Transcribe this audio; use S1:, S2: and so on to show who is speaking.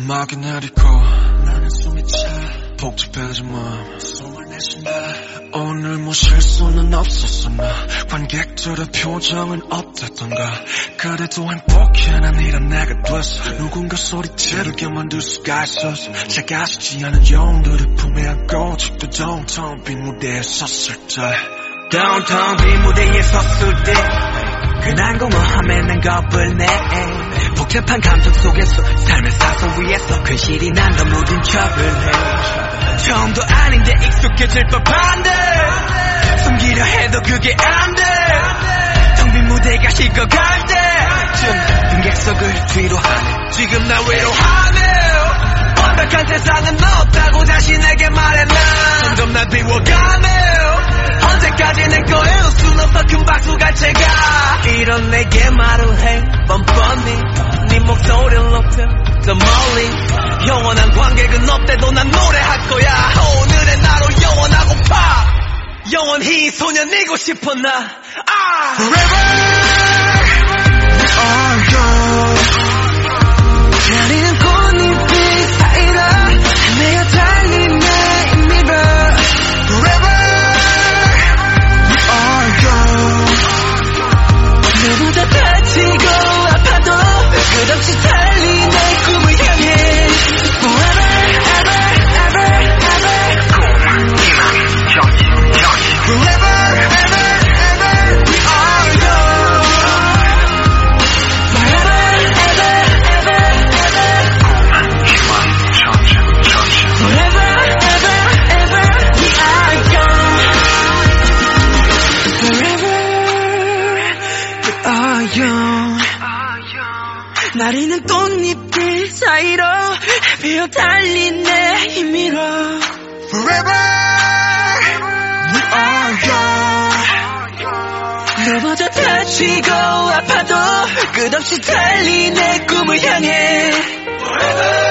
S1: 음악이 내리고 나는 숨이 차. 복잡해진 마음. 숨을 내쉰다. 오늘 뭐 실수는 없었어 나. 관객들의 표정은 어땠던가. 그래도 행복해 난 이런 내가 됐어. 누군가 소리 지르게 만들 수가 있었어. 작아지지 않은 영웅들을 품에 안고 직도 downtown 빈 무대에 섰을 때.
S2: downtown 빈 무대에 섰을 때. 그 난 공허함에 난 겁을 내 복잡한 감정 속에서 삶의 사선 위에서 근실이 난더 묻은 척을 해. 처음도 아닌데 익숙해질 법한데 숨기려 해도 그게 안돼 텅 빈 무대가 식어갈 때쯤 등객석을 뒤로 하네. 지금 나 외로워하네. 완벽한 세상은 없다고 자신에게 말해 난 점점 날 비워가네. 언제까지 내 거에 웃순 없어 큰 박수가 제가. 이런 내게 말을 해. 뻔뻔히 네 목소리를 높여 더 멀리. 영원한 관객은 없대도 난 노래할 거야. 오늘의 나로 영원하고파. 영원히 소년이고 싶어 나? 아! Forever young 나리는 꽃잎들 사이로 헤비어 달린 내 힘으로.
S1: Forever. we are
S2: 넘어져 다치고 아파도 끝없이 내 꿈을 향해. Forever